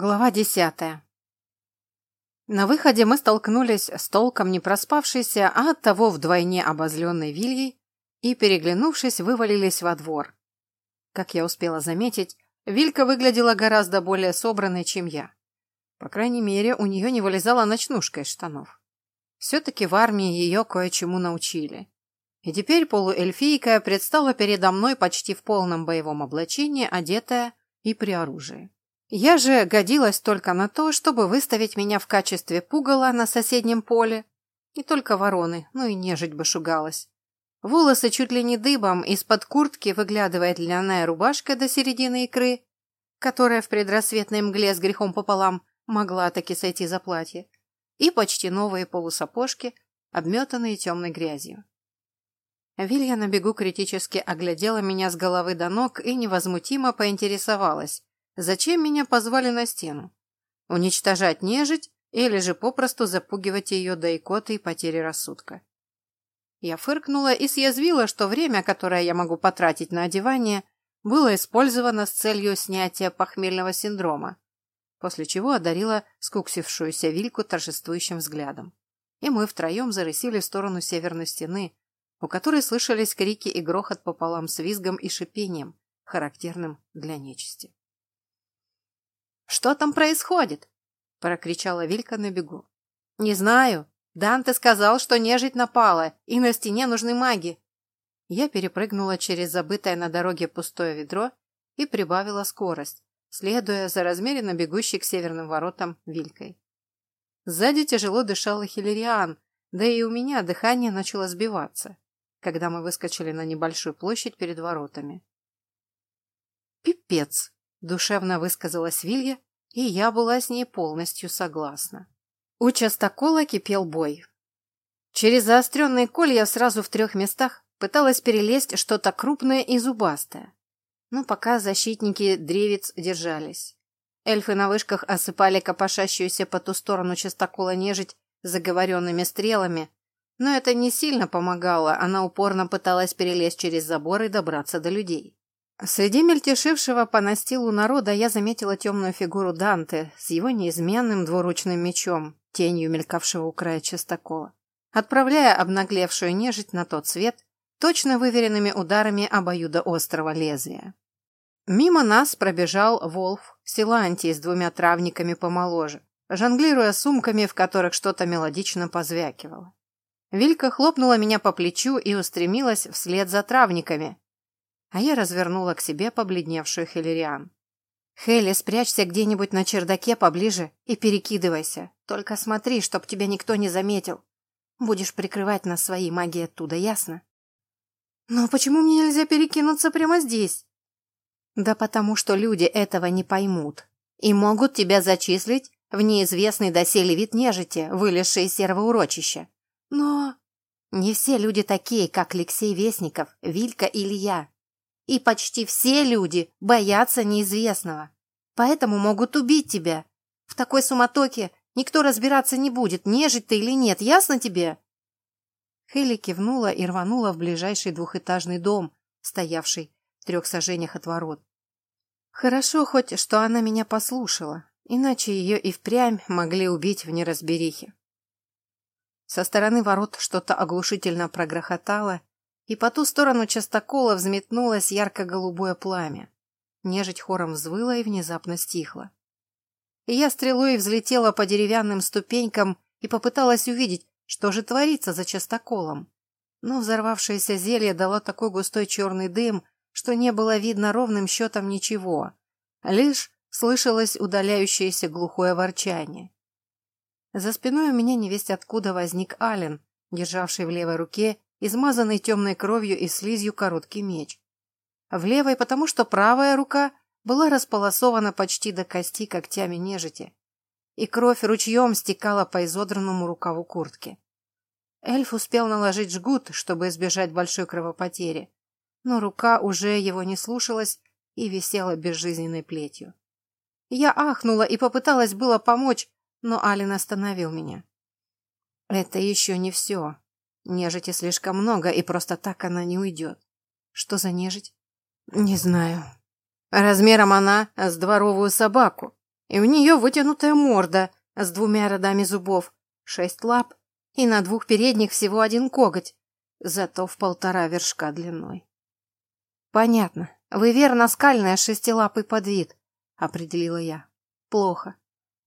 Глава десятая. На выходе мы столкнулись с толком не проспавшейся, а оттого вдвойне обозленной Вильей и, переглянувшись, вывалились во двор. Как я успела заметить, Вилька выглядела гораздо более собранной, чем я. По крайней мере, у нее не вылезала ночнушка из штанов. Все-таки в армии ее кое-чему научили. И теперь полуэльфийка предстала передо мной почти в полном боевом облачении, одетая и при оружии. Я же годилась только на то, чтобы выставить меня в качестве пугала на соседнем поле. Не только вороны, но и нежить бы шугалась. Волосы чуть ли не дыбом, из-под куртки выглядывает льняная рубашка до середины икры, которая в предрассветной мгле с грехом пополам могла таки сойти за платье, и почти новые полусапожки, обметанные темной грязью. Вилья на бегу критически оглядела меня с головы до ног и невозмутимо поинтересовалась, Зачем меня позвали на стену? Уничтожать нежить или же попросту запугивать ее до икоты и потери рассудка? Я фыркнула и съязвила, что время, которое я могу потратить на одевание, было использовано с целью снятия похмельного синдрома, после чего одарила скуксившуюся Вильку торжествующим взглядом. И мы втроем зарысили в сторону северной стены, у которой слышались крики и грохот пополам с визгом и шипением, характерным для нечисти. «Что там происходит?» – прокричала Вилька на бегу. «Не знаю. Данте сказал, что нежить напала, и на стене нужны маги». Я перепрыгнула через забытое на дороге пустое ведро и прибавила скорость, следуя за размеренно бегущей к северным воротам Вилькой. Сзади тяжело дышала Хиллериан, да и у меня дыхание начало сбиваться, когда мы выскочили на небольшую площадь перед воротами. «Пипец!» Душевно высказалась Вилья, и я была с ней полностью согласна. У частокола кипел бой. Через заостренные колья сразу в трех местах пыталась перелезть что-то крупное и зубастое. Но пока защитники древец держались. Эльфы на вышках осыпали копошащуюся по ту сторону частокола нежить заговоренными стрелами, но это не сильно помогало, она упорно пыталась перелезть через забор и добраться до людей. Среди мельтешившего по настилу народа я заметила темную фигуру Данте с его неизменным двуручным мечом, тенью мелькавшего у края частокола, отправляя обнаглевшую нежить на тот свет точно выверенными ударами обоюдоострого лезвия. Мимо нас пробежал Волф Силантий с двумя травниками помоложе, жонглируя сумками, в которых что-то мелодично позвякивало. Вилька хлопнула меня по плечу и устремилась вслед за травниками, а я развернула к себе побледневшую Хиллериан. «Хелли, спрячься где-нибудь на чердаке поближе и перекидывайся. Только смотри, чтоб тебя никто не заметил. Будешь прикрывать нас своей магией оттуда, ясно?» «Но почему мне нельзя перекинуться прямо здесь?» «Да потому что люди этого не поймут и могут тебя зачислить в неизвестный доселе вид нежити, вылезший из серого урочища. Но не все люди такие, как Алексей Вестников, Вилька или я. И почти все люди боятся неизвестного. Поэтому могут убить тебя. В такой суматоке никто разбираться не будет, нежить ты или нет, ясно тебе?» Хелли кивнула и рванула в ближайший двухэтажный дом, стоявший в трех сажениях от ворот. Хорошо хоть, что она меня послушала, иначе ее и впрямь могли убить в неразберихе. Со стороны ворот что-то оглушительно прогрохотало, и по ту сторону частокола взметнулось ярко-голубое пламя. Нежить хором взвыла и внезапно стихла. Я стрелой взлетела по деревянным ступенькам и попыталась увидеть, что же творится за частоколом. Но взорвавшееся зелье дало такой густой черный дым, что не было видно ровным счетом ничего. Лишь слышалось удаляющееся глухое ворчание. За спиной у меня невесть откуда возник Ален, державший в левой руке измазанный темной кровью и слизью короткий меч. В левой, потому что правая рука была располосована почти до кости когтями нежити, и кровь ручьем стекала по изодранному рукаву куртки. Эльф успел наложить жгут, чтобы избежать большой кровопотери, но рука уже его не слушалась и висела безжизненной плетью. Я ахнула и попыталась было помочь, но Алин остановил меня. «Это еще не все», Нежити слишком много, и просто так она не уйдет. Что за нежить? Не знаю. Размером она с дворовую собаку. и у нее вытянутая морда с двумя рядами зубов, шесть лап, и на двух передних всего один коготь, зато в полтора вершка длиной. Понятно. Вы верно скальная шестилапый подвид, определила я. Плохо.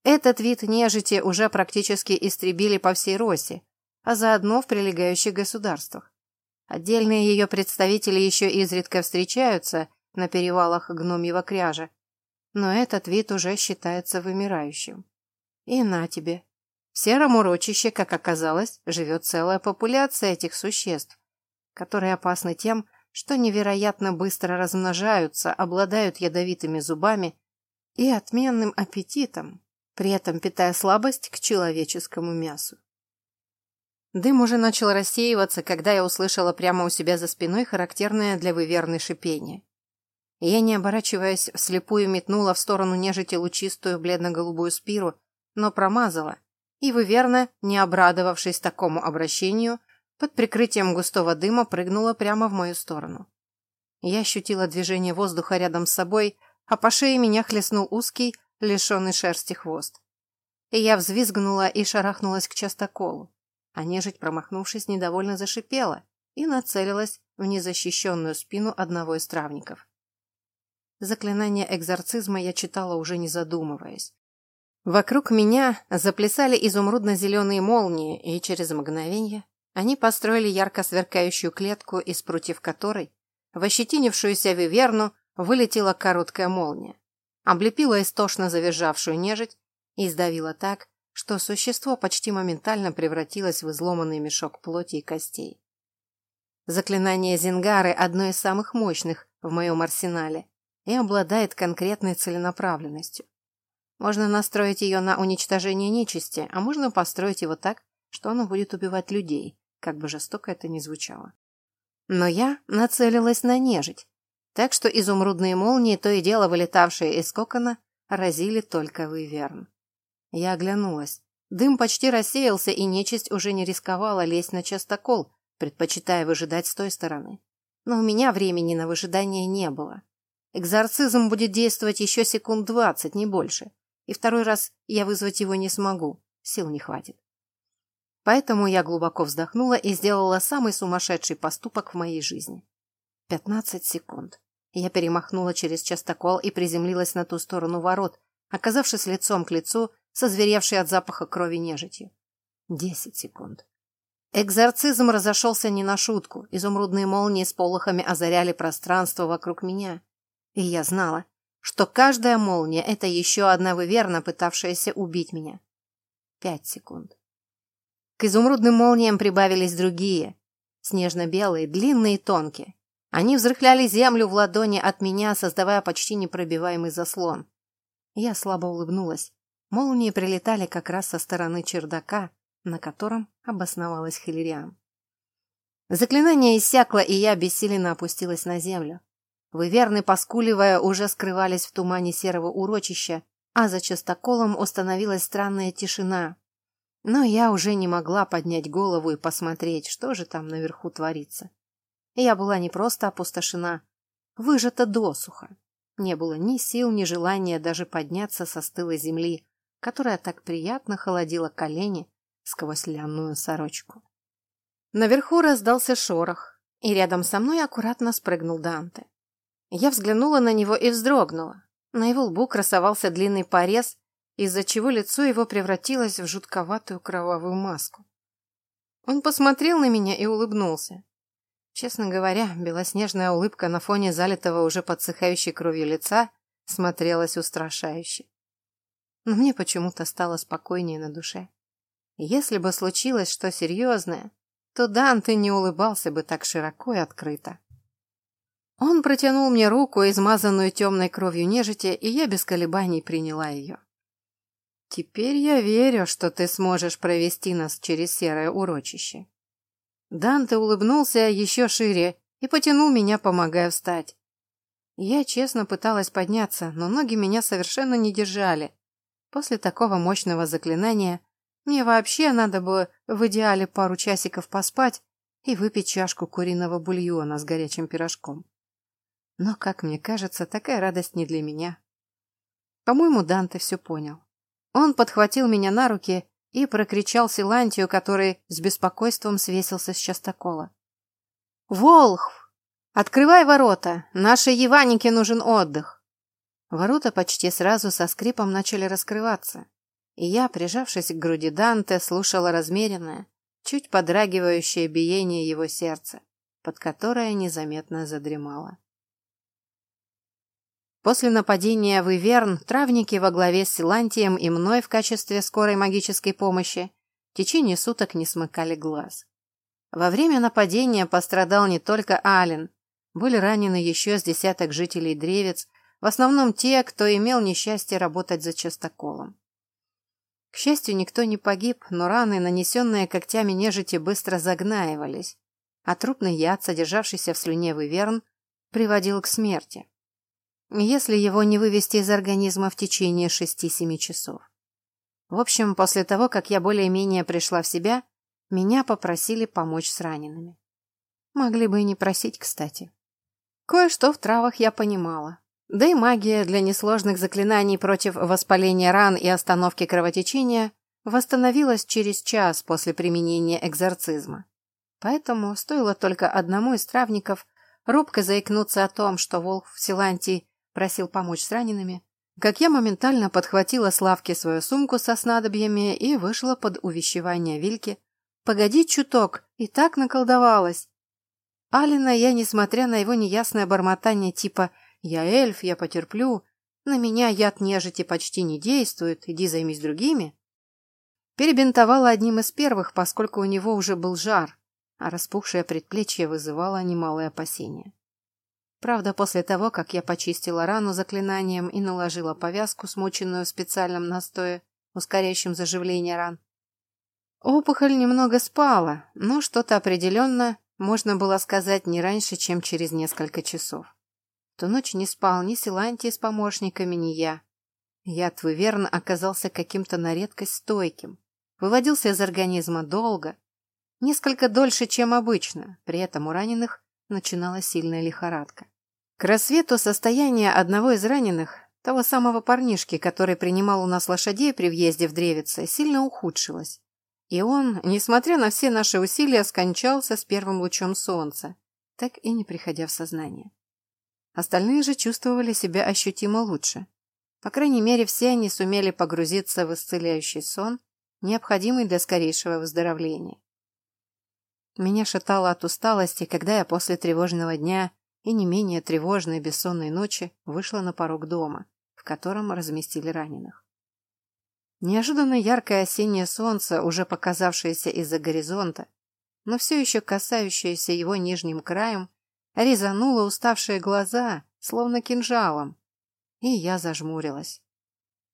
Этот вид нежити уже практически истребили по всей Росе, а заодно в прилегающих государствах. Отдельные ее представители еще изредка встречаются на перевалах гномьего кряжа, но этот вид уже считается вымирающим. И на тебе. В сером урочище, как оказалось, живет целая популяция этих существ, которые опасны тем, что невероятно быстро размножаются, обладают ядовитыми зубами и отменным аппетитом, при этом питая слабость к человеческому мясу. Дым уже начал рассеиваться, когда я услышала прямо у себя за спиной характерное для выверны шипение. Я, не оборачиваясь, вслепую метнула в сторону нежити лучистую бледно-голубую спиру, но промазала, и выверна, не обрадовавшись такому обращению, под прикрытием густого дыма прыгнула прямо в мою сторону. Я ощутила движение воздуха рядом с собой, а по шее меня хлестнул узкий, лишенный шерсти хвост. И я взвизгнула и шарахнулась к частоколу, а нежить, промахнувшись, недовольно зашипела и нацелилась в незащищенную спину одного из травников. Заклинание экзорцизма я читала уже не задумываясь. Вокруг меня заплясали изумрудно-зеленые молнии, и через мгновение они построили ярко сверкающую клетку, из прутьев которой в ощетинившуюся виверну вылетела короткая молния, облепила истошно завизжавшую нежить и сдавила так, что существо почти моментально превратилось в изломанный мешок плоти и костей. Заклинание Зингары – одно из самых мощных в моем арсенале и обладает конкретной целенаправленностью. Можно настроить ее на уничтожение нечисти, а можно построить его так, что оно будет убивать людей, как бы жестоко это ни звучало. Но я нацелилась на нежить, так что изумрудные молнии, то и дело вылетавшие из кокона, разили только выверн. Я оглянулась. Дым почти рассеялся, и нечисть уже не рисковала лезть на частокол, предпочитая выжидать с той стороны. Но у меня времени на выжидание не было. Экзорцизм будет действовать еще секунд двадцать, не больше. И второй раз я вызвать его не смогу, сил не хватит. Поэтому я глубоко вздохнула и сделала самый сумасшедший поступок в моей жизни. Пятнадцать секунд. Я перемахнула через частокол и приземлилась на ту сторону ворот, оказавшись лицом к лицу со зверевшей от запаха крови нежитью. Десять секунд. Экзорцизм разошелся не на шутку. Изумрудные молнии с полохами озаряли пространство вокруг меня. И я знала, что каждая молния — это еще одна выверна, пытавшаяся убить меня. Пять секунд. К изумрудным молниям прибавились другие, снежно-белые, длинные и тонкие. Они взрыхляли землю в ладони от меня, создавая почти непробиваемый заслон. Я слабо улыбнулась. Молнии прилетали как раз со стороны чердака, на котором обосновалась Хиллериан. Заклинание иссякло, и я бессиленно опустилась на землю. Выверны, поскуливая, уже скрывались в тумане серого урочища, а за частоколом установилась странная тишина, но я уже не могла поднять голову и посмотреть, что же там наверху творится. Я была не просто опустошена, выжата досуха. Не было ни сил, ни желания даже подняться со стылой земли, которая так приятно холодила колени сквозь лянную сорочку. Наверху раздался шорох, и рядом со мной аккуратно спрыгнул Данте. Я взглянула на него и вздрогнула. На его лбу красовался длинный порез, из-за чего лицо его превратилось в жутковатую кровавую маску. Он посмотрел на меня и улыбнулся. Честно говоря, белоснежная улыбка на фоне залитого уже подсыхающей кровью лица смотрелась устрашающе. Но мне почему-то стало спокойнее на душе. Если бы случилось что серьезное, то Данте не улыбался бы так широко и открыто. Он протянул мне руку, измазанную темной кровью нежити, и я без колебаний приняла ее. Теперь я верю, что ты сможешь провести нас через серое урочище. Данте улыбнулся еще шире и потянул меня, помогая встать. Я честно пыталась подняться, но ноги меня совершенно не держали. После такого мощного заклинания мне вообще надо было в идеале пару часиков поспать и выпить чашку куриного бульона с горячим пирожком. Но, как мне кажется, такая радость не для меня. По-моему, Данте все понял. Он подхватил меня на руки и прокричал Силантию, который с беспокойством свесился с частокола. «Волхв! Открывай ворота! Нашей Еванике нужен отдых!» Ворота почти сразу со скрипом начали раскрываться, и я, прижавшись к груди Данте, слушала размеренное, чуть подрагивающее биение его сердца, под которое незаметно задремало. После нападения в Иверн травники во главе с Силантием и мной в качестве скорой магической помощи в течение суток не смыкали глаз. Во время нападения пострадал не только Ален, были ранены еще с десяток жителей Древец, в основном те, кто имел несчастье работать за частоколом. К счастью, никто не погиб, но раны, нанесенные когтями нежити, быстро загнаивались, а трупный яд, содержавшийся в слюне Виверн, приводил к смерти если его не вывести из организма в течение шести-семи часов. В общем, после того, как я более-менее пришла в себя, меня попросили помочь с ранеными. Могли бы и не просить, кстати. Кое-что в травах я понимала. Да и магия для несложных заклинаний против воспаления ран и остановки кровотечения восстановилась через час после применения экзорцизма. Поэтому стоило только одному из травников робко заикнуться о том, что волк в Силантии просил помочь с ранеными, как я моментально подхватила с лавки свою сумку со снадобьями и вышла под увещевание Вильки. «Погоди чуток, и так наколдовалась!» Алина я, несмотря на его неясное бормотание типа «Я эльф, я потерплю», «На меня яд нежити почти не действует, иди займись другими», перебинтовала одним из первых, поскольку у него уже был жар, а распухшее предплечье вызывало немалое опасение. Правда, после того, как я почистила рану заклинанием и наложила повязку, смоченную в специальном настое, ускоряющем заживление ран, опухоль немного спала, но что-то определенно можно было сказать не раньше, чем через несколько часов. Ту ночь не спал ни Силантий с помощниками, ни я. Яд Выверн оказался каким-то на редкость стойким, выводился из организма долго, несколько дольше, чем обычно, при этом у раненых начиналась сильная лихорадка. К рассвету состояние одного из раненых, того самого парнишки, который принимал у нас лошадей при въезде в Древице, сильно ухудшилось. И он, несмотря на все наши усилия, скончался с первым лучом солнца, так и не приходя в сознание. Остальные же чувствовали себя ощутимо лучше. По крайней мере, все они сумели погрузиться в исцеляющий сон, необходимый для скорейшего выздоровления. Меня шатало от усталости, когда я после тревожного дня и не менее тревожной бессонной ночи вышла на порог дома, в котором разместили раненых. Неожиданно яркое осеннее солнце, уже показавшееся из-за горизонта, но все еще касающееся его нижним краем, резануло уставшие глаза, словно кинжалом, и я зажмурилась.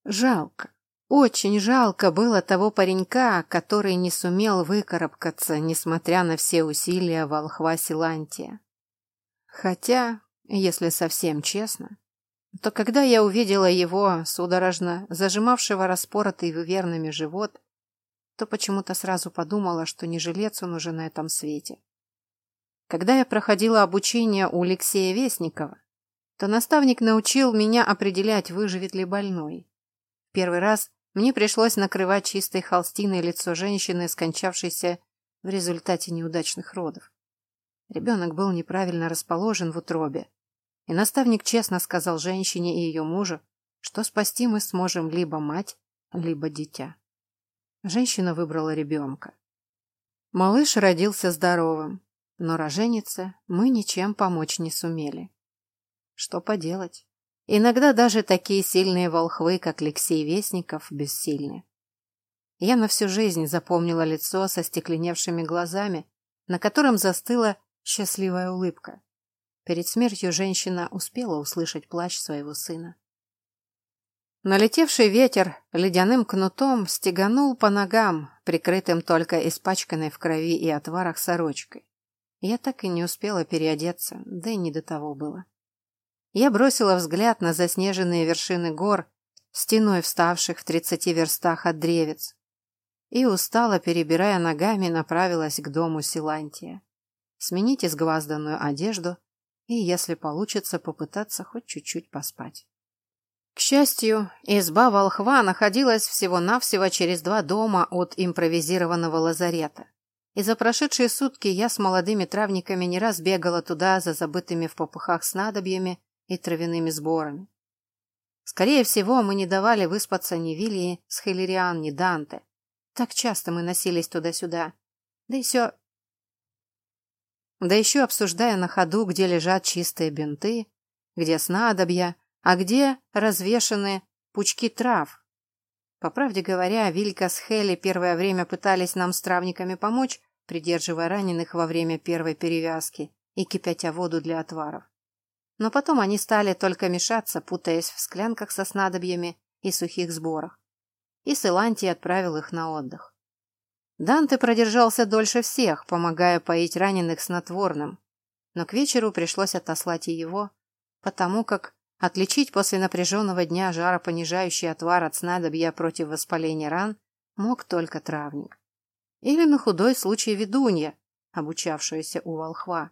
Жалко, очень жалко было того паренька, который не сумел выкарабкаться, несмотря на все усилия волхва Силантия. Хотя, если совсем честно, то когда я увидела его, судорожно зажимавшего распоротый выверными живот, то почему-то сразу подумала, что не жилец он уже на этом свете. Когда я проходила обучение у Алексея Вестникова, то наставник научил меня определять, выживет ли больной. Первый раз мне пришлось накрывать чистой холстиной лицо женщины, скончавшейся в результате неудачных родов. Ребенок был неправильно расположен в утробе, и наставник честно сказал женщине и ее мужу, что спасти мы сможем либо мать, либо дитя. Женщина выбрала ребенка. Малыш родился здоровым, но роженице мы ничем помочь не сумели. Что поделать? Иногда даже такие сильные волхвы, как Алексей Вестников, бессильны. Я на всю жизнь запомнила лицо со стекленевшими глазами, на котором застыла счастливая улыбка. Перед смертью женщина успела услышать плач своего сына. Налетевший ветер ледяным кнутом стеганул по ногам, прикрытым только испачканной в крови и отварах сорочкой. Я так и не успела переодеться, да и не до того было. Я бросила взгляд на заснеженные вершины гор, стеной вставших в тридцати верстах от древец, и устало, перебирая ногами, направилась к дому Силантия сменить изгвазданную одежду и, если получится, попытаться хоть чуть-чуть поспать. К счастью, изба волхва находилась всего-навсего через два дома от импровизированного лазарета. И за прошедшие сутки я с молодыми травниками не раз бегала туда за забытыми в попыхах снадобьями и травяными сборами. Скорее всего, мы не давали выспаться ни Вильи с Хиллериан, ни Данте. Так часто мы носились туда-сюда. Да еще... Да еще обсуждая на ходу, где лежат чистые бинты, где снадобья, а где развешаны пучки трав. По правде говоря, Вилька с Хелли первое время пытались нам с травниками помочь, придерживая раненых во время первой перевязки и кипятя воду для отваров. Но потом они стали только мешаться, путаясь в склянках со снадобьями и сухих сборах. И Силантий отправил их на отдых. Данте продержался дольше всех, помогая поить раненых снотворным, но к вечеру пришлось отослать и его, потому как отличить после напряженного дня жаропонижающий отвар от снадобья против воспаления ран мог только травник. Или на худой случай ведунья, обучавшаяся у волхва,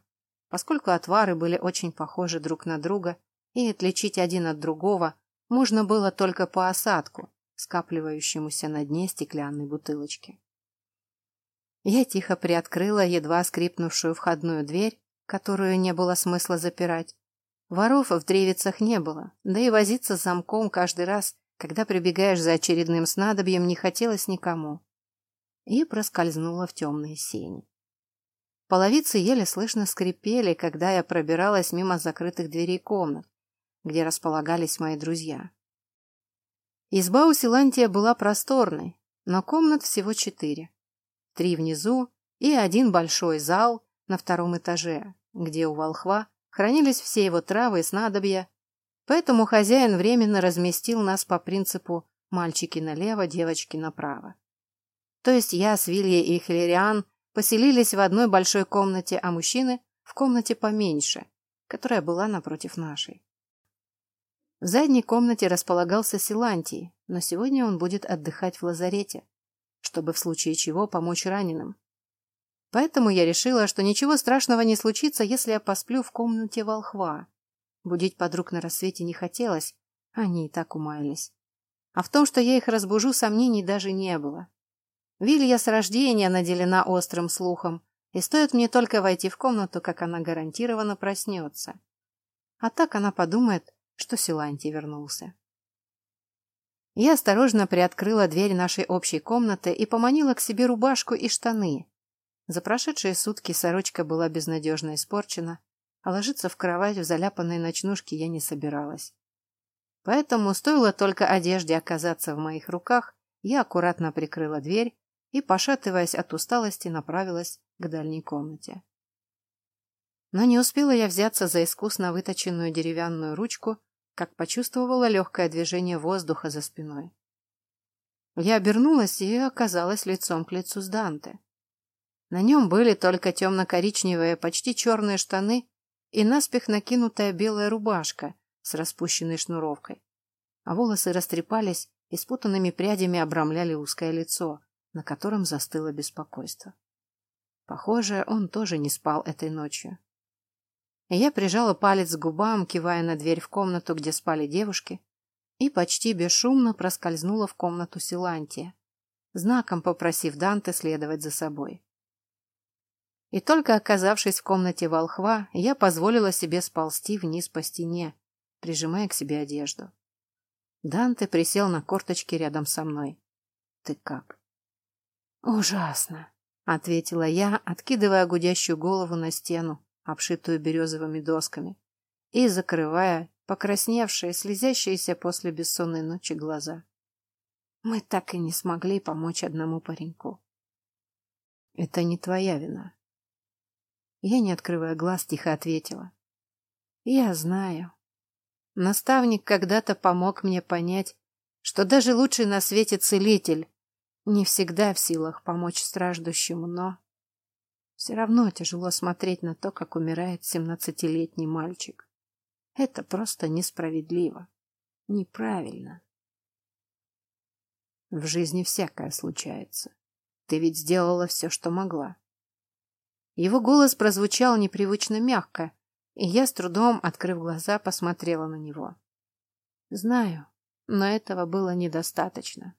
поскольку отвары были очень похожи друг на друга, и отличить один от другого можно было только по осадку, скапливающемуся на дне стеклянной бутылочки. Я тихо приоткрыла едва скрипнувшую входную дверь, которую не было смысла запирать. Воров в древицах не было, да и возиться с замком каждый раз, когда прибегаешь за очередным снадобьем, не хотелось никому и проскользнула в темные сени. Половицы еле слышно скрипели, когда я пробиралась мимо закрытых дверей комнат, где располагались мои друзья. Изба у Силантия была просторной, но комнат всего четыре. Три внизу и один большой зал на втором этаже, где у волхва хранились все его травы и снадобья, поэтому хозяин временно разместил нас по принципу «мальчики налево, девочки направо». То есть я с Вильей и Хиллериан поселились в одной большой комнате, а мужчины в комнате поменьше, которая была напротив нашей. В задней комнате располагался Силантий, но сегодня он будет отдыхать в лазарете, чтобы в случае чего помочь раненым. Поэтому я решила, что ничего страшного не случится, если я посплю в комнате волхва. Будить подруг на рассвете не хотелось, они и так умаялись. А в том, что я их разбужу, сомнений даже не было. Вилья с рождения наделена острым слухом, и стоит мне только войти в комнату, как она гарантированно проснется. А так она подумает, что Силантий вернулся. Я осторожно приоткрыла дверь нашей общей комнаты и поманила к себе рубашку и штаны. За прошедшие сутки сорочка была безнадежно испорчена, а ложиться в кровать в заляпанной ночнушке я не собиралась. Поэтому стоило только одежде оказаться в моих руках, я аккуратно прикрыла дверь и, пошатываясь от усталости, направилась к дальней комнате. Но не успела я взяться за искусно выточенную деревянную ручку, как почувствовала легкое движение воздуха за спиной. Я обернулась и оказалась лицом к лицу с Данте. На нем были только темно-коричневые, почти черные штаны и наспех накинутая белая рубашка с распущенной шнуровкой, а волосы растрепались и спутанными прядями обрамляли узкое лицо, на котором застыло беспокойство. Похоже, он тоже не спал этой ночью. Я прижала палец к губам, кивая на дверь в комнату, где спали девушки, и почти бесшумно проскользнула в комнату Силантия, знаком попросив Данте следовать за собой. И только оказавшись в комнате волхва, я позволила себе сползти вниз по стене, прижимая к себе одежду. Данте присел на корточки рядом со мной. «Ты как?» «Ужасно», — ответила я, откидывая гудящую голову на стену, обшитую березовыми досками, и закрывая покрасневшие, слезящиеся после бессонной ночи глаза. Мы так и не смогли помочь одному пареньку. «Это не твоя вина». Я, не открывая глаз, тихо ответила. «Я знаю. Наставник когда-то помог мне понять, что даже лучший на свете целитель не всегда в силах помочь страждущему, но... Все равно тяжело смотреть на то, как умирает семнадцатилетний мальчик. Это просто несправедливо. Неправильно. В жизни всякое случается. Ты ведь сделала все, что могла. Его голос прозвучал непривычно мягко, и я с трудом, открыв глаза, посмотрела на него. Знаю, но этого было недостаточно.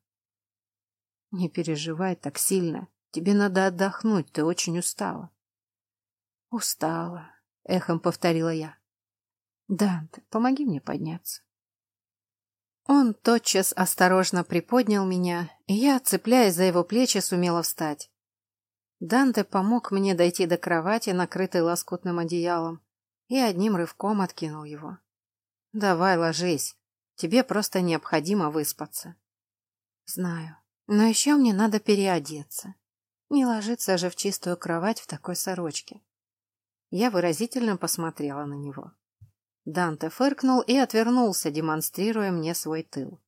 Не переживай так сильно. Тебе надо отдохнуть, ты очень устала. Устала, эхом повторила я. Данте, помоги мне подняться. Он тотчас осторожно приподнял меня, и я, цепляясь за его плечи, сумела встать. Данте помог мне дойти до кровати, накрытой лоскутным одеялом, и одним рывком откинул его. «Давай, ложись. Тебе просто необходимо выспаться». «Знаю. Но еще мне надо переодеться. Не ложиться же в чистую кровать в такой сорочке». Я выразительно посмотрела на него. Данте фыркнул и отвернулся, демонстрируя мне свой тыл.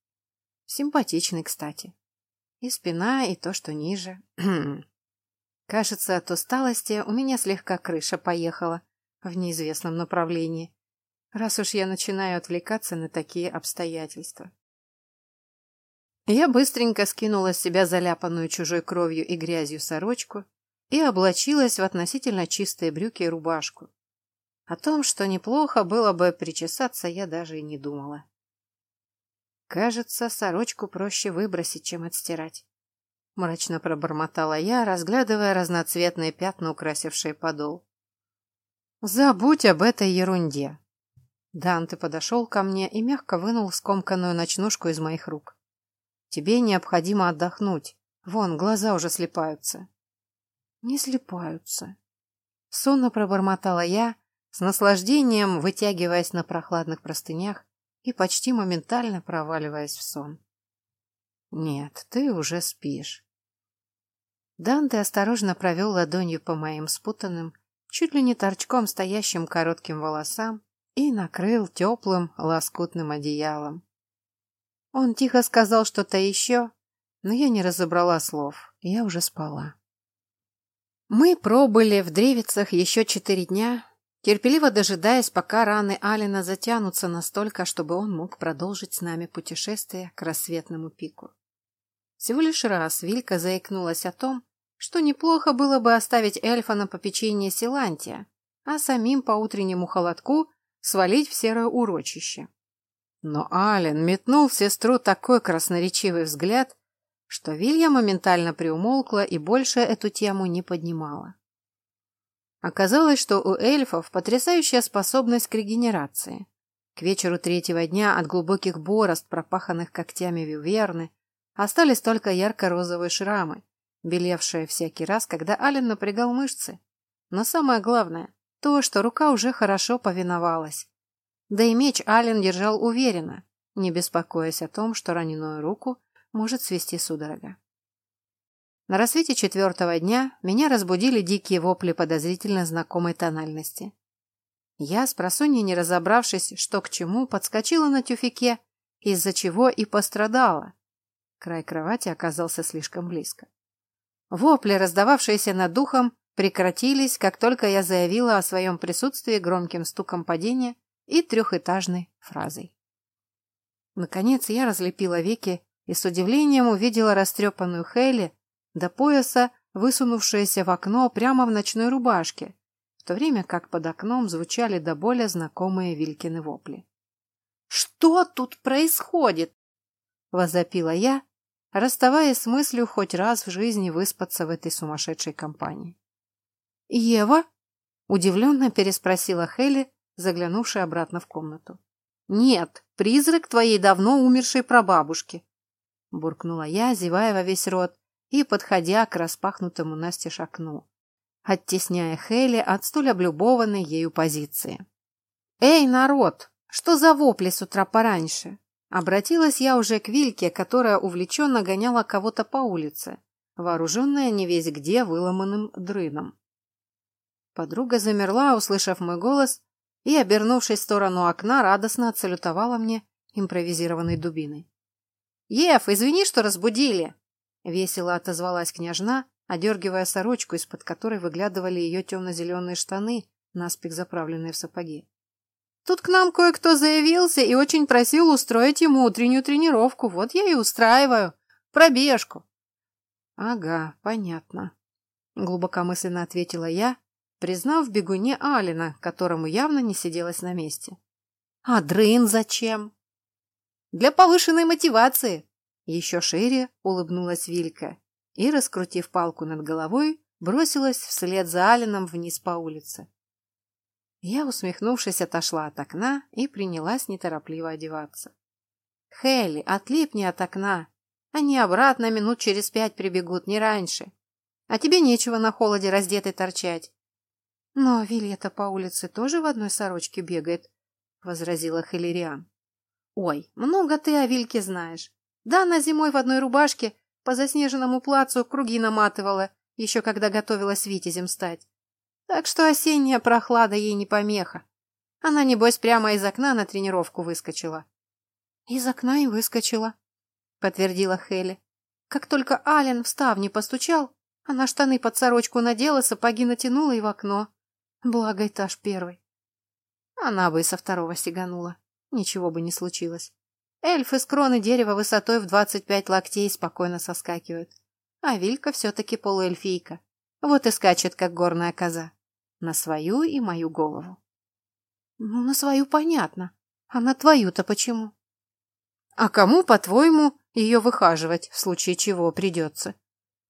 Симпатичный, кстати. И спина, и то, что ниже. Кажется, от усталости у меня слегка крыша поехала в неизвестном направлении, раз уж я начинаю отвлекаться на такие обстоятельства. Я быстренько скинула с себя заляпанную чужой кровью и грязью сорочку и облачилась в относительно чистые брюки и рубашку. О том, что неплохо было бы причесаться, я даже и не думала. Кажется, сорочку проще выбросить, чем отстирать. Мрачно пробормотала я, разглядывая разноцветные пятна, украсившие подол. Забудь об этой ерунде. Данте подошел ко мне и мягко вынул скомканную ночнушку из моих рук. Тебе необходимо отдохнуть. Вон, глаза уже слепаются. Не слепаются. Сонно пробормотала я, с наслаждением вытягиваясь на прохладных простынях и почти моментально проваливаясь в сон. «Нет, ты уже спишь». Данте осторожно провел ладонью по моим спутанным, чуть ли не торчком стоящим коротким волосам и накрыл теплым лоскутным одеялом. Он тихо сказал что-то еще, но я не разобрала слов, я уже спала. Мы пробыли в Древицах еще четыре дня, терпеливо дожидаясь, пока раны Алина затянутся настолько, чтобы он мог продолжить с нами путешествие к рассветному пику. Всего лишь раз Вилька заикнулась о том, что неплохо было бы оставить эльфа на попечение Силантия, а самим по утреннему холодку свалить в серое урочище. Но Ален метнул в сестру такой красноречивый взгляд, что Вилья моментально приумолкла и больше эту тему не поднимала. Оказалось, что у эльфов потрясающая способность к регенерации. К вечеру третьего дня от глубоких борозд, пропаханных когтями виверны, остались только ярко-розовые шрамы, белевшие всякий раз, когда Ален напрягал мышцы. Но самое главное – то, что рука уже хорошо повиновалась. Да и меч Ален держал уверенно, не беспокоясь о том, что раненую руку может свести судорога. На рассвете четвертого дня меня разбудили дикие вопли подозрительно знакомой тональности. Я, с просонья не разобравшись, что к чему, подскочила на тюфике, из-за чего и пострадала. Край кровати оказался слишком близко. Вопли, раздававшиеся над духом, прекратились, как только я заявила о своем присутствии громким стуком падения и трехэтажной фразой. Наконец я разлепила веки и с удивлением увидела растрепанную Хейли, до пояса, высунувшаяся в окно прямо в ночной рубашке, в то время как под окном звучали до боли знакомые Вилькины вопли. «Что тут происходит?» — возопила я, расставаясь с мыслью хоть раз в жизни выспаться в этой сумасшедшей компании. «Ева?» — удивленно переспросила Хелли, заглянувшая обратно в комнату. «Нет, призрак твоей давно умершей прабабушки», — буркнула я, зевая во весь рот и подходя к распахнутому настежь окну, оттесняя Хейли от столь облюбованной ею позиции. «Эй, народ! Что за вопли с утра пораньше?» Обратилась я уже к Вильке, которая увлеченно гоняла кого-то по улице, вооруженная не весь где выломанным дрыном. Подруга замерла, услышав мой голос, и, обернувшись в сторону окна, радостно отсалютовала мне импровизированной дубиной. «Ев, извини, что разбудили!» Весело отозвалась княжна, одергивая сорочку, из-под которой выглядывали ее темно-зеленые штаны, наспех заправленные в сапоги. Тут к нам кое-кто заявился и очень просил устроить ему утреннюю тренировку. Вот я и устраиваю. Пробежку. Ага, понятно. Глубокомысленно ответила я, признав в бегуне Алина, которому явно не сиделось на месте. А дрын зачем? Для повышенной мотивации!» Еще шире улыбнулась Вилька и, раскрутив палку над головой, бросилась вслед за Алином вниз по улице. Я, усмехнувшись, отошла от окна и принялась неторопливо одеваться. «Хелли, отлипни от окна! Они обратно минут через пять прибегут, не раньше. А тебе нечего на холоде раздетой торчать». «Но Вилья-то по улице тоже в одной сорочке бегает», — возразила Хелериан. «Ой, много ты о Вильке знаешь. Да, она зимой в одной рубашке по заснеженному плацу круги наматывала, еще когда готовилась витязем стать. Так что осенняя прохлада ей не помеха. Она, небось, прямо из окна на тренировку выскочила. «Из окна и выскочила», — подтвердила Хелли. Как только Ален в ставни постучал, она штаны под сорочку надела, сапоги натянула и в окно. Благо этаж первый. Она бы со второго сиганула ничего бы не случилось. Эльф из кроны дерева высотой в двадцать пять локтей спокойно соскакивают. А Вилька все-таки полуэльфийка. Вот и скачет, как горная коза. На свою и мою голову. Ну, на свою понятно. А на твою-то почему? А кому, по-твоему, ее выхаживать, в случае чего придется?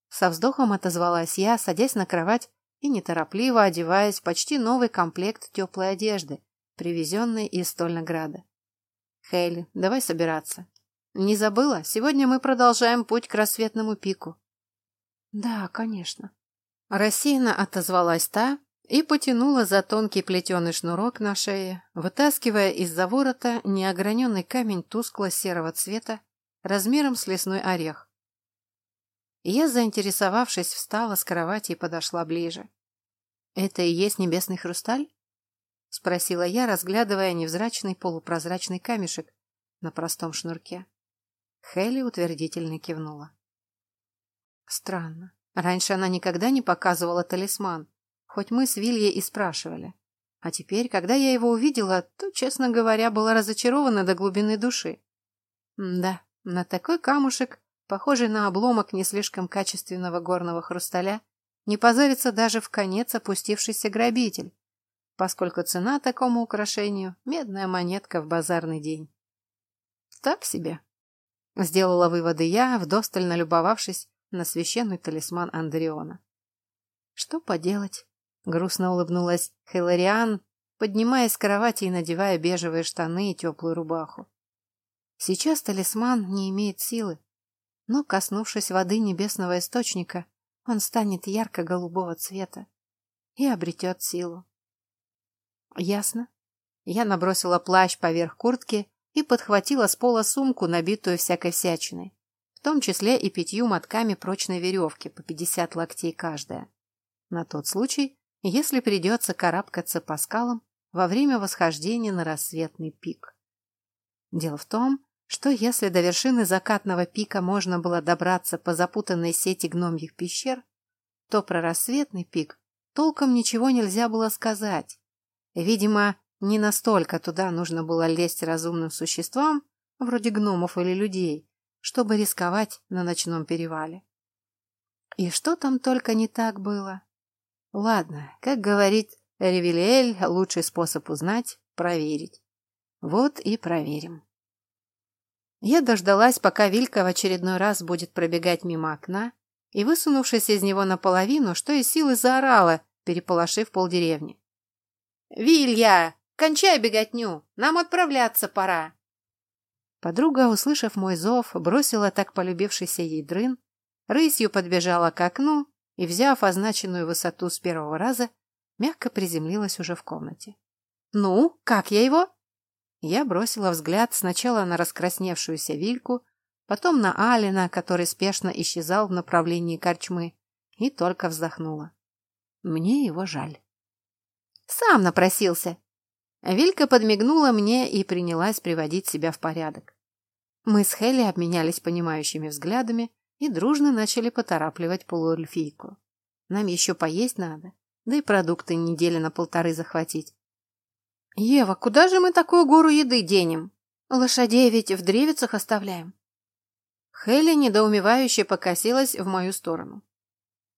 Со вздохом отозвалась я, садясь на кровать и неторопливо одеваясь в почти новый комплект теплой одежды, привезенной из Стольнограда. Хейли, давай собираться. Не забыла? Сегодня мы продолжаем путь к рассветному пику. Да, конечно. Рассеянно отозвалась та и потянула за тонкий плетеный шнурок на шее, вытаскивая из-за ворота неограненный камень тускло-серого цвета размером с лесной орех. Я, заинтересовавшись, встала с кровати и подошла ближе. «Это и есть небесный хрусталь?» — спросила я, разглядывая невзрачный полупрозрачный камешек на простом шнурке. Хелли утвердительно кивнула. Странно. Раньше она никогда не показывала талисман, хоть мы с Вильей и спрашивали. А теперь, когда я его увидела, то, честно говоря, была разочарована до глубины души. да, на такой камушек, похожий на обломок не слишком качественного горного хрусталя, не позорится даже в конец опустившийся грабитель, поскольку цена такому украшению – медная монетка в базарный день. Так себе. Сделала выводы я, вдосталь налюбовавшись на священный талисман Андреона. Что поделать? Грустно улыбнулась Хелариан, поднимаясь с кровати и надевая бежевые штаны и теплую рубаху. Сейчас талисман не имеет силы, но, коснувшись воды небесного источника, он станет ярко-голубого цвета и обретет силу. Ясно. Я набросила плащ поверх куртки и подхватила с пола сумку, набитую всякой всячиной, в том числе и пятью мотками прочной веревки, по пятьдесят локтей каждая. На тот случай, если придется карабкаться по скалам во время восхождения на рассветный пик. Дело в том, что если до вершины закатного пика можно было добраться по запутанной сети гномьих пещер, то про рассветный пик толком ничего нельзя было сказать, Видимо, не настолько туда нужно было лезть разумным существам, вроде гномов или людей, чтобы рисковать на ночном перевале. И что там только не так было? Ладно, как говорит Ревелиэль, лучший способ узнать – проверить. Вот и проверим. Я дождалась, пока Вилька в очередной раз будет пробегать мимо окна, и, высунувшись из него наполовину, что из силы заорала, переполошив полдеревни. «Вилья, кончай беготню, нам отправляться пора!» Подруга, услышав мой зов, бросила так полюбившийся ей дрын, рысью подбежала к окну и, взяв означенную высоту с первого раза, мягко приземлилась уже в комнате. «Ну, как я его?» Я бросила взгляд сначала на раскрасневшуюся Вильку, потом на Алина, который спешно исчезал в направлении корчмы, и только вздохнула. Мне его жаль. Сам напросился. Вилька подмигнула мне и принялась приводить себя в порядок. Мы с Хелли обменялись понимающими взглядами и дружно начали поторапливать полуэльфийку. Нам еще поесть надо, да и продукты недели на полторы захватить. «Ева, куда же мы такую гору еды денем? Лошадей ведь в древицах оставляем». Хелли недоумевающе покосилась в мою сторону.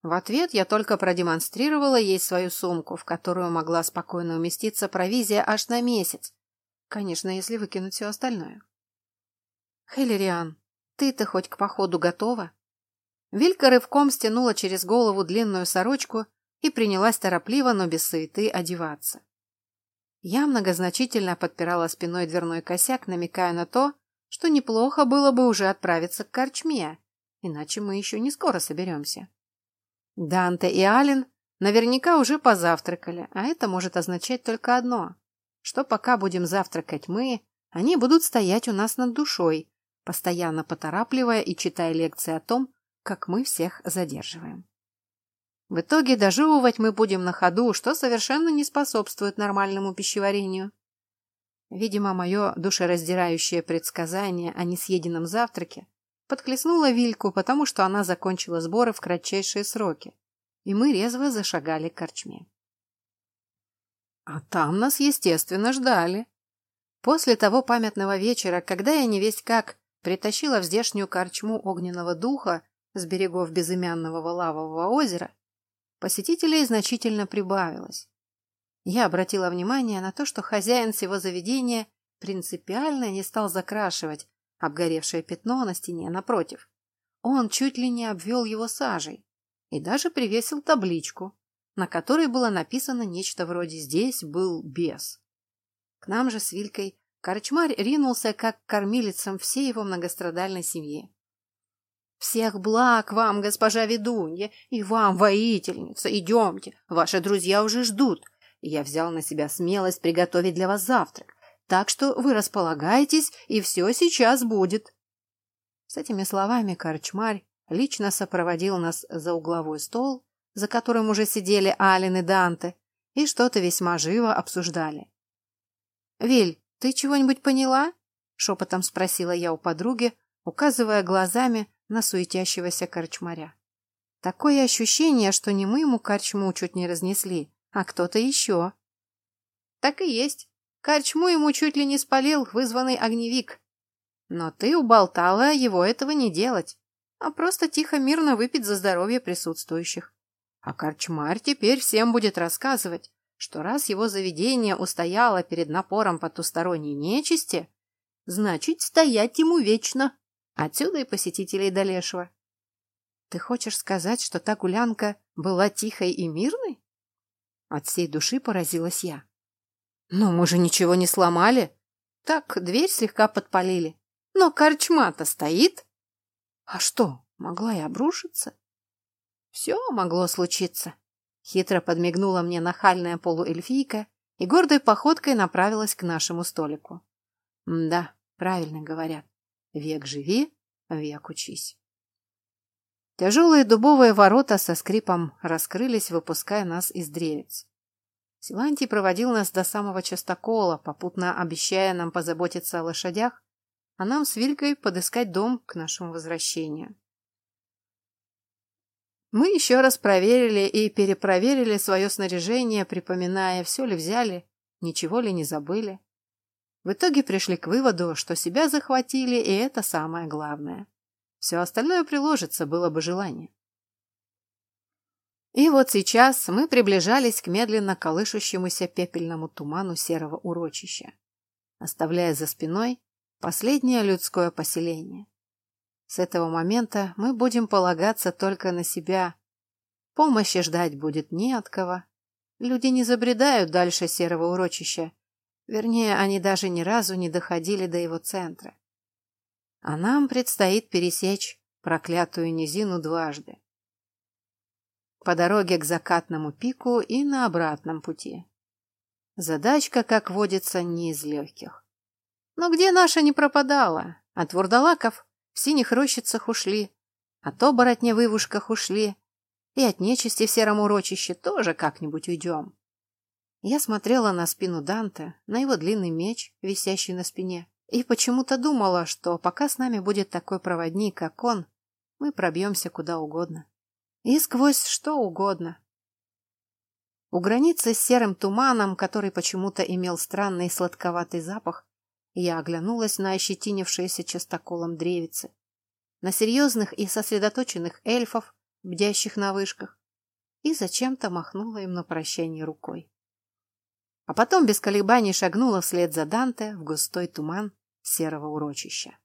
В ответ я только продемонстрировала ей свою сумку, в которую могла спокойно уместиться провизия аж на месяц. Конечно, если выкинуть все остальное. Хелериан, ты-то хоть к походу готова? Вилька рывком стянула через голову длинную сорочку и принялась торопливо, но без суеты одеваться. Я многозначительно подпирала спиной дверной косяк, намекая на то, что неплохо было бы уже отправиться к корчме, иначе мы еще не скоро соберемся. Данте и Ален наверняка уже позавтракали, а это может означать только одно, что пока будем завтракать мы, они будут стоять у нас над душой, постоянно поторапливая и читая лекции о том, как мы всех задерживаем. В итоге дожевывать мы будем на ходу, что совершенно не способствует нормальному пищеварению. Видимо, мое душераздирающее предсказание о несъеденном завтраке подхлестнуло Вильку, потому что она закончила сборы в кратчайшие сроки, и мы резво зашагали к корчме. А там нас, естественно, ждали. После того памятного вечера, когда я не весть как притащила в здешнюю корчму огненного духа с берегов безымянного лавового озера, посетителей значительно прибавилось. Я обратила внимание на то, что хозяин всего заведения принципиально не стал закрашивать обгоревшее пятно на стене напротив. Он чуть ли не обвел его сажей и даже привесил табличку, на которой было написано нечто вроде «Здесь был бес». К нам же с Вилькой корчмарь ринулся как кормилицам всей его многострадальной семьи. «Всех благ вам, госпожа ведунья, и вам, воительница, идемте, ваши друзья уже ждут. Я взял на себя смелость приготовить для вас завтрак, так что вы располагаетесь, и все сейчас будет». С этими словами корчмарь лично сопроводил нас за угловой стол, за которым уже сидели Ален и Данте, и что-то весьма живо обсуждали. «Виль, ты чего-нибудь поняла?» — шепотом спросила я у подруги, указывая глазами на суетящегося корчмаря. Такое ощущение, что не мы ему корчму чуть не разнесли, а кто-то еще. Так и есть. Корчму ему чуть ли не спалил вызванный огневик. Но ты уболтала его этого не делать, а просто тихо-мирно выпить за здоровье присутствующих. А корчмарь теперь всем будет рассказывать, что раз его заведение устояло перед напором потусторонней нечисти, значит, стоять ему вечно. Отсюда и посетителей до Лешего. Ты хочешь сказать, что та гулянка была тихой и мирной? От всей души поразилась я. Но мы же ничего не сломали. Так, дверь слегка подпалили. Но корчма-то стоит. А что, могла и обрушиться? Все могло случиться. Хитро подмигнула мне нахальная полуэльфийка и гордой походкой направилась к нашему столику. да, правильно говорят. Век живи, век учись. Тяжелые дубовые ворота со скрипом раскрылись, выпуская нас из древец. Силантий проводил нас до самого частокола, попутно обещая нам позаботиться о лошадях, а нам с Вилькой подыскать дом к нашему возвращению. Мы еще раз проверили и перепроверили свое снаряжение, припоминая, все ли взяли, ничего ли не забыли. В итоге пришли к выводу, что себя захватили, и это самое главное. Все остальное приложится, было бы желание. И вот сейчас мы приближались к медленно колышущемуся пепельному туману серого урочища, оставляя за спиной последнее людское поселение. С этого момента мы будем полагаться только на себя. Помощи ждать будет не от кого. Люди не забредают дальше серого урочища, Вернее, они даже ни разу не доходили до его центра. А нам предстоит пересечь проклятую низину дважды. По дороге к закатному пику и на обратном пути. Задачка, как водится, не из легких. Но где наша не пропадала? От вурдалаков в синих рощицах ушли, от оборотня в ивушках ушли, и от нечисти в сером урочище тоже как-нибудь уйдем. Я смотрела на спину Данте, на его длинный меч, висящий на спине, и почему-то думала, что пока с нами будет такой проводник, как он, мы пробьемся куда угодно. И сквозь что угодно. У границы с серым туманом, который почему-то имел странный сладковатый запах, я оглянулась на ощетинившиеся частоколом древицы, на серьезных и сосредоточенных эльфов, бдящих на вышках, и зачем-то махнула им на прощание рукой а потом без колебаний шагнула вслед за Данте в густой туман серого урочища.